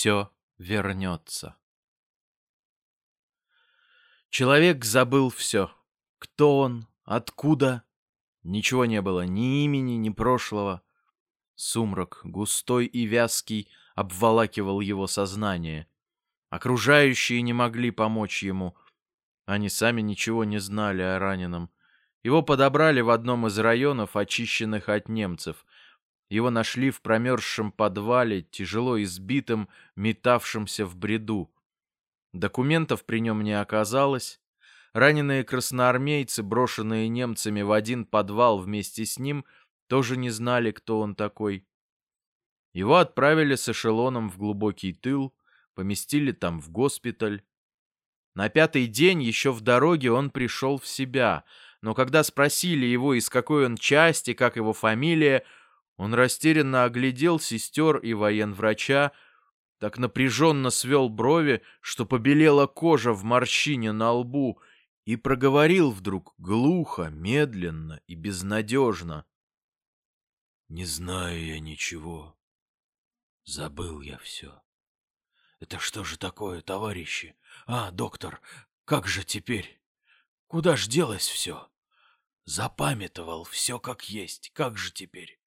все вернется. Человек забыл все. Кто он? Откуда? Ничего не было, ни имени, ни прошлого. Сумрак, густой и вязкий, обволакивал его сознание. Окружающие не могли помочь ему. Они сами ничего не знали о раненом. Его подобрали в одном из районов, очищенных от немцев. Его нашли в промерзшем подвале, тяжело избитым, метавшимся в бреду. Документов при нем не оказалось. Раненые красноармейцы, брошенные немцами в один подвал вместе с ним, тоже не знали, кто он такой. Его отправили с эшелоном в глубокий тыл, поместили там в госпиталь. На пятый день еще в дороге он пришел в себя, но когда спросили его, из какой он части, как его фамилия, он растерянно оглядел сестер и военврача, так напряженно свел брови, что побелела кожа в морщине на лбу, и проговорил вдруг глухо, медленно и безнадежно. «Не знаю я ничего. Забыл я все. Это что же такое, товарищи? А, доктор, как же теперь? Куда ж делось все? Запамятовал все как есть. Как же теперь?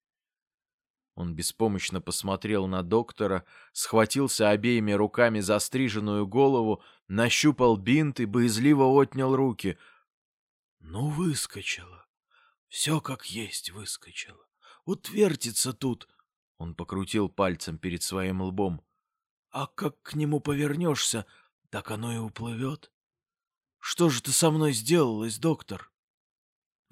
Он беспомощно посмотрел на доктора, схватился обеими руками за стриженную голову, нащупал бинт и боязливо отнял руки. Ну, выскочило. Все как есть выскочило. Утвертится тут. Он покрутил пальцем перед своим лбом. А как к нему повернешься, так оно и уплывет. Что же ты со мной сделалась, доктор?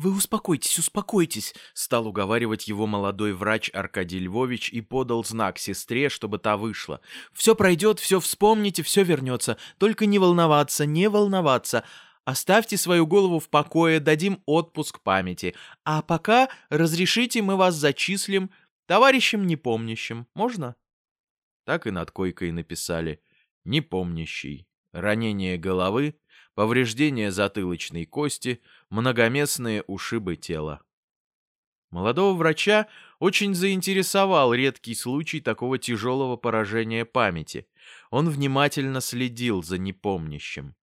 «Вы успокойтесь, успокойтесь», — стал уговаривать его молодой врач Аркадий Львович и подал знак сестре, чтобы та вышла. «Все пройдет, все вспомните, все вернется. Только не волноваться, не волноваться. Оставьте свою голову в покое, дадим отпуск памяти. А пока разрешите, мы вас зачислим товарищем непомнящим. Можно?» Так и над койкой написали «Непомнящий». Ранение головы, повреждение затылочной кости, многоместные ушибы тела. Молодого врача очень заинтересовал редкий случай такого тяжелого поражения памяти. Он внимательно следил за непомнящим.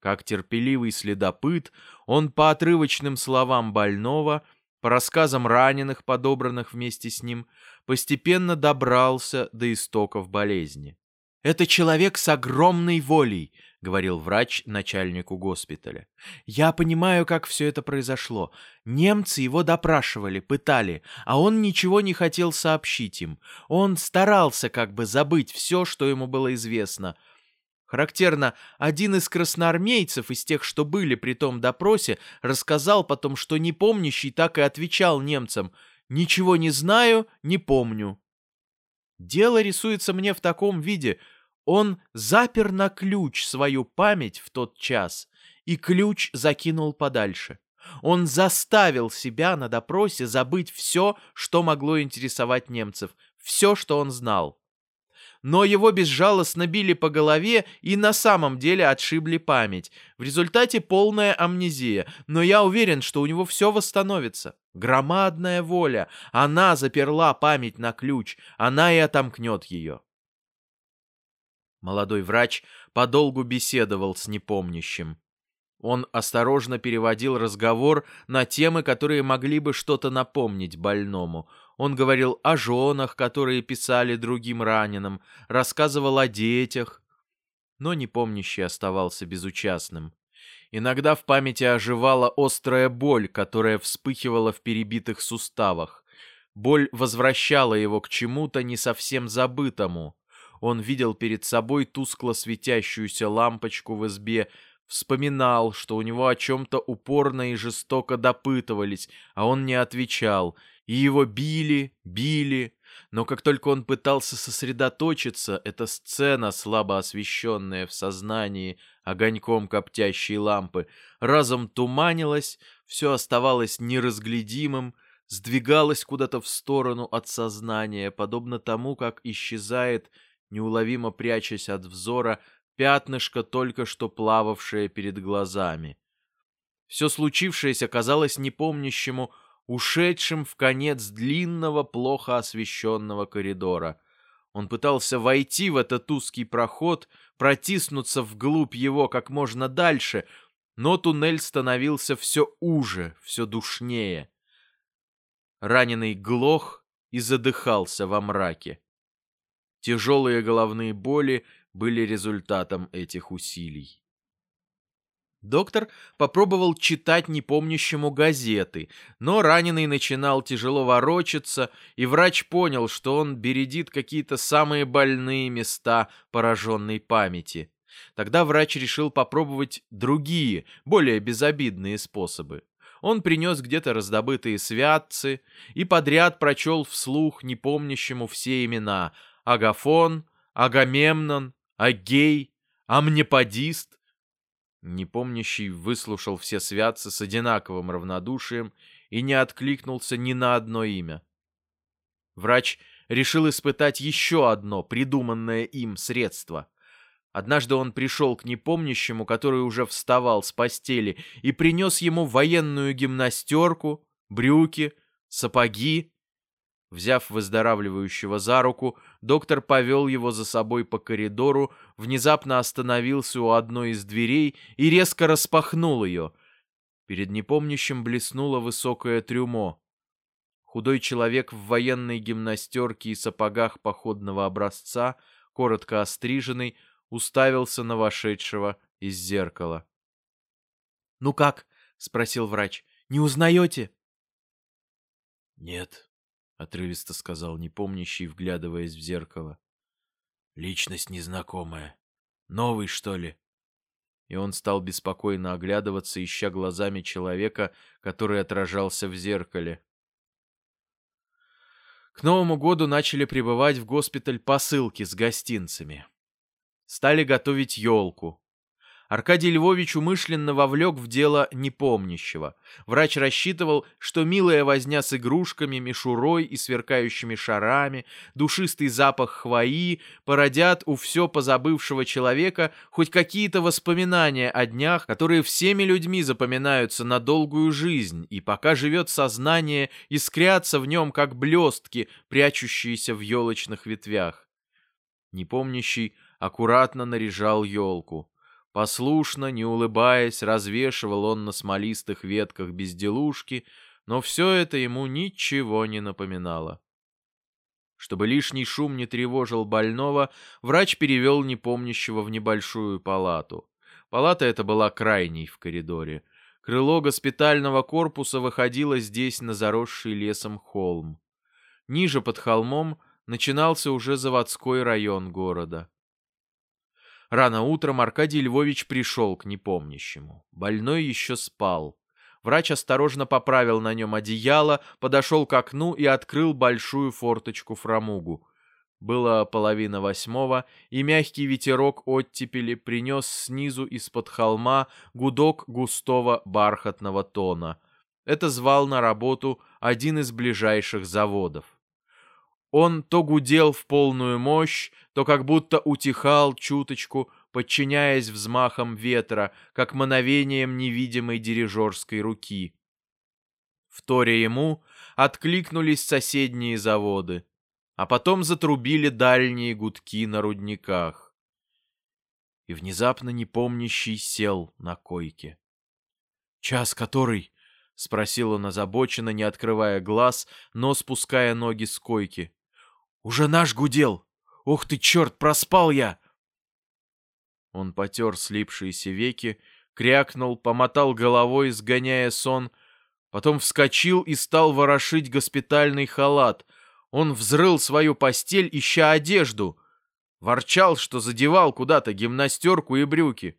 Как терпеливый следопыт, он по отрывочным словам больного, по рассказам раненых, подобранных вместе с ним, постепенно добрался до истоков болезни. Это человек с огромной волей, говорил врач начальнику госпиталя. Я понимаю, как все это произошло. Немцы его допрашивали, пытали, а он ничего не хотел сообщить им. Он старался как бы забыть все, что ему было известно. Характерно, один из красноармейцев, из тех, что были при том допросе, рассказал потом, что непомнящий так и отвечал немцам «Ничего не знаю, не помню». Дело рисуется мне в таком виде – он запер на ключ свою память в тот час и ключ закинул подальше. Он заставил себя на допросе забыть все, что могло интересовать немцев, все, что он знал. Но его безжалостно били по голове и на самом деле отшибли память. В результате полная амнезия, но я уверен, что у него все восстановится. Громадная воля. Она заперла память на ключ, она и отомкнет ее. Молодой врач подолгу беседовал с непомнящим. Он осторожно переводил разговор на темы, которые могли бы что-то напомнить больному. Он говорил о женах, которые писали другим раненым, рассказывал о детях. Но непомнящий оставался безучастным. Иногда в памяти оживала острая боль, которая вспыхивала в перебитых суставах. Боль возвращала его к чему-то не совсем забытому. Он видел перед собой тускло светящуюся лампочку в избе, вспоминал, что у него о чем-то упорно и жестоко допытывались, а он не отвечал, и его били, били. Но как только он пытался сосредоточиться, эта сцена, слабо освещенная в сознании огоньком коптящей лампы, разом туманилась, все оставалось неразглядимым, сдвигалось куда-то в сторону от сознания, подобно тому, как исчезает неуловимо прячась от взора, пятнышко, только что плававшее перед глазами. Все случившееся казалось непомнящему, ушедшим в конец длинного, плохо освещенного коридора. Он пытался войти в этот узкий проход, протиснуться вглубь его как можно дальше, но туннель становился все уже, все душнее. Раненый глох и задыхался во мраке. Тяжелые головные боли были результатом этих усилий. Доктор попробовал читать непомнящему газеты, но раненый начинал тяжело ворочаться, и врач понял, что он бередит какие-то самые больные места пораженной памяти. Тогда врач решил попробовать другие, более безобидные способы. Он принес где-то раздобытые святцы и подряд прочел вслух непомнящему все имена Агафон, Агамемнон, Агей, Амнеподист. Непомнящий выслушал все святцы с одинаковым равнодушием и не откликнулся ни на одно имя. Врач решил испытать еще одно придуманное им средство. Однажды он пришел к непомнящему, который уже вставал с постели, и принес ему военную гимнастерку, брюки, сапоги. Взяв выздоравливающего за руку, доктор повел его за собой по коридору, внезапно остановился у одной из дверей и резко распахнул ее. Перед непомнящим блеснуло высокое трюмо. Худой человек в военной гимнастерке и сапогах походного образца, коротко остриженный, уставился на вошедшего из зеркала. «Ну как?» — спросил врач. «Не узнаете?» «Нет», — отрывисто сказал непомнящий, вглядываясь в зеркало. «Личность незнакомая. Новый, что ли?» И он стал беспокойно оглядываться, ища глазами человека, который отражался в зеркале. К Новому году начали прибывать в госпиталь посылки с гостинцами. Стали готовить елку. Аркадий Львович умышленно вовлек в дело непомнящего. Врач рассчитывал, что милая возня с игрушками, мишурой и сверкающими шарами, душистый запах хвои породят у все позабывшего человека хоть какие-то воспоминания о днях, которые всеми людьми запоминаются на долгую жизнь, и пока живет сознание, искрятся в нем, как блестки, прячущиеся в елочных ветвях. Непомнящий аккуратно наряжал елку. Послушно, не улыбаясь, развешивал он на смолистых ветках безделушки, но все это ему ничего не напоминало. Чтобы лишний шум не тревожил больного, врач перевел непомнящего в небольшую палату. Палата эта была крайней в коридоре. Крыло госпитального корпуса выходило здесь на заросший лесом холм. Ниже под холмом начинался уже заводской район города. Рано утром Аркадий Львович пришел к непомнящему. Больной еще спал. Врач осторожно поправил на нем одеяло, подошел к окну и открыл большую форточку-фрамугу. Было половина восьмого, и мягкий ветерок оттепели принес снизу из-под холма гудок густого бархатного тона. Это звал на работу один из ближайших заводов. Он то гудел в полную мощь, то как будто утихал чуточку, подчиняясь взмахам ветра, как мановением невидимой дирижерской руки. В торе ему откликнулись соседние заводы, а потом затрубили дальние гудки на рудниках. И внезапно непомнящий сел на койке. «Час который?» — спросил он озабоченно, не открывая глаз, но спуская ноги с койки. Уже наш гудел! Ух ты, черт, проспал я!» Он потер слипшиеся веки, крякнул, помотал головой, сгоняя сон, потом вскочил и стал ворошить госпитальный халат. Он взрыл свою постель, ища одежду. Ворчал, что задевал куда-то гимнастерку и брюки.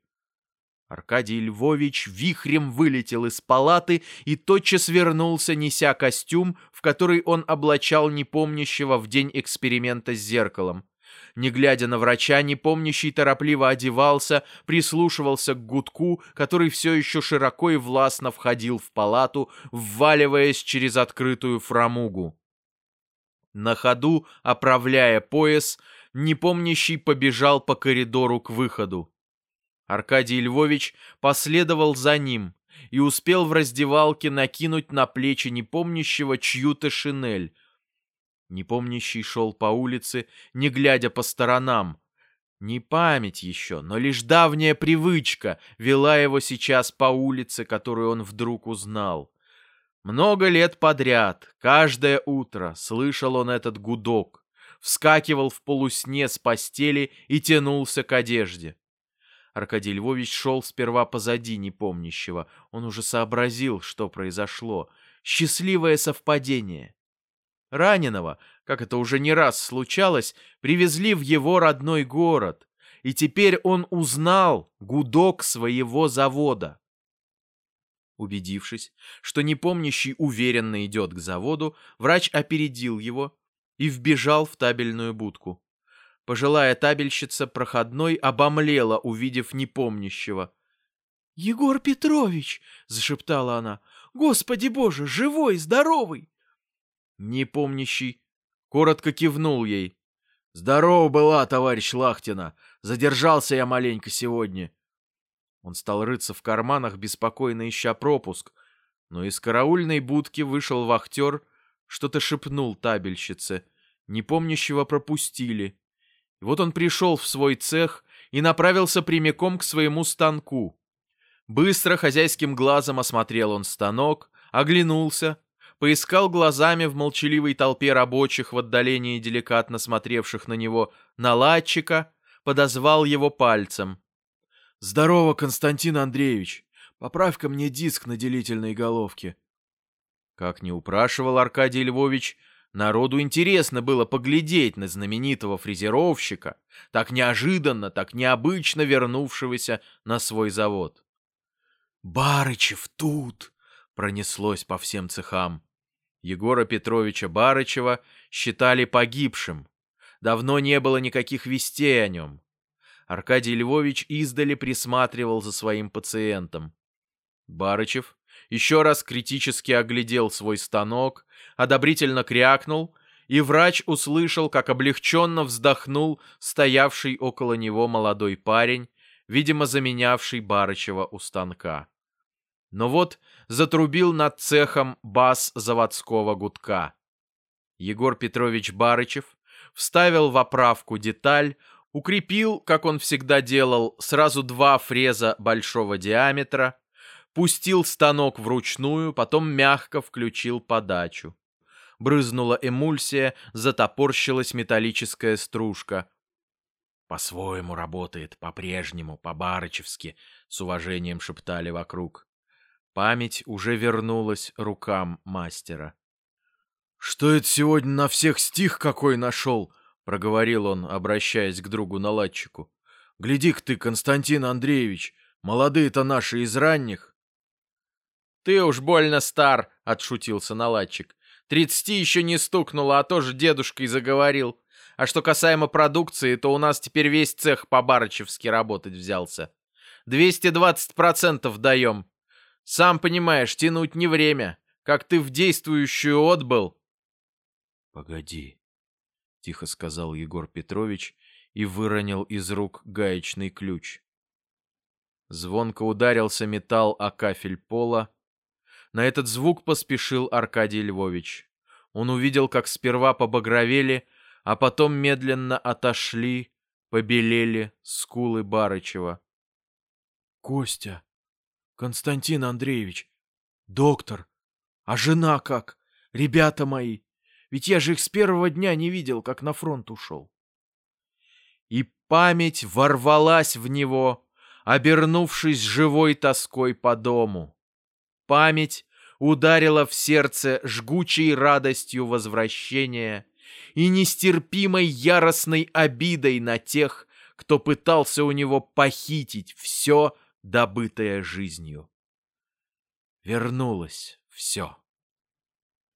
Аркадий Львович вихрем вылетел из палаты и тотчас вернулся, неся костюм, в который он облачал непомнящего в день эксперимента с зеркалом. Не глядя на врача, непомнящий торопливо одевался, прислушивался к гудку, который все еще широко и властно входил в палату, вваливаясь через открытую фрамугу. На ходу, оправляя пояс, непомнящий побежал по коридору к выходу. Аркадий Львович последовал за ним и успел в раздевалке накинуть на плечи непомнящего чью-то шинель. Непомнящий шел по улице, не глядя по сторонам. Не память еще, но лишь давняя привычка вела его сейчас по улице, которую он вдруг узнал. Много лет подряд, каждое утро, слышал он этот гудок, вскакивал в полусне с постели и тянулся к одежде. Аркадий Львович шел сперва позади непомнящего. Он уже сообразил, что произошло. Счастливое совпадение. Раненого, как это уже не раз случалось, привезли в его родной город, и теперь он узнал гудок своего завода. Убедившись, что непомнящий уверенно идет к заводу, врач опередил его и вбежал в табельную будку. Пожилая табельщица проходной обомлела, увидев непомнящего. «Егор Петрович!» — зашептала она. «Господи боже, живой, здоровый!» Непомнящий коротко кивнул ей. «Здорово была, товарищ Лахтина! Задержался я маленько сегодня!» Он стал рыться в карманах, беспокойно ища пропуск, но из караульной будки вышел вахтер, что-то шепнул табельщице. Непомнящего пропустили. Вот он пришел в свой цех и направился прямиком к своему станку. Быстро хозяйским глазом осмотрел он станок, оглянулся, поискал глазами в молчаливой толпе рабочих в отдалении деликатно смотревших на него наладчика, подозвал его пальцем. «Здорово, Константин Андреевич! Поправь-ка мне диск на делительной головке». Как не упрашивал Аркадий Львович, Народу интересно было поглядеть на знаменитого фрезеровщика, так неожиданно, так необычно вернувшегося на свой завод. «Барычев тут!» — пронеслось по всем цехам. Егора Петровича Барычева считали погибшим. Давно не было никаких вестей о нем. Аркадий Львович издали присматривал за своим пациентом. Барычев еще раз критически оглядел свой станок, одобрительно крякнул, и врач услышал, как облегченно вздохнул стоявший около него молодой парень, видимо, заменявший Барычева у станка. Но вот затрубил над цехом бас заводского гудка. Егор Петрович Барычев вставил в оправку деталь, укрепил, как он всегда делал, сразу два фреза большого диаметра, пустил станок вручную, потом мягко включил подачу. Брызнула эмульсия, затопорщилась металлическая стружка. «По-своему работает, по-прежнему, по-барычевски», — с уважением шептали вокруг. Память уже вернулась рукам мастера. «Что это сегодня на всех стих какой нашел?» — проговорил он, обращаясь к другу-наладчику. «Гляди-ка ты, Константин Андреевич, молодые-то наши из ранних». «Ты уж больно стар», — отшутился наладчик. «Тридцати еще не стукнуло, а тоже дедушкой заговорил. А что касаемо продукции, то у нас теперь весь цех по-барычевски работать взялся. 220% даем. Сам понимаешь, тянуть не время. Как ты в действующую отбыл». «Погоди», — тихо сказал Егор Петрович и выронил из рук гаечный ключ. Звонко ударился металл о кафель пола, на этот звук поспешил Аркадий Львович. Он увидел, как сперва побагровели, а потом медленно отошли, побелели скулы Барычева. «Костя! Константин Андреевич! Доктор! А жена как? Ребята мои! Ведь я же их с первого дня не видел, как на фронт ушел!» И память ворвалась в него, обернувшись живой тоской по дому. Память ударила в сердце жгучей радостью возвращения и нестерпимой яростной обидой на тех, кто пытался у него похитить все, добытое жизнью. Вернулось все.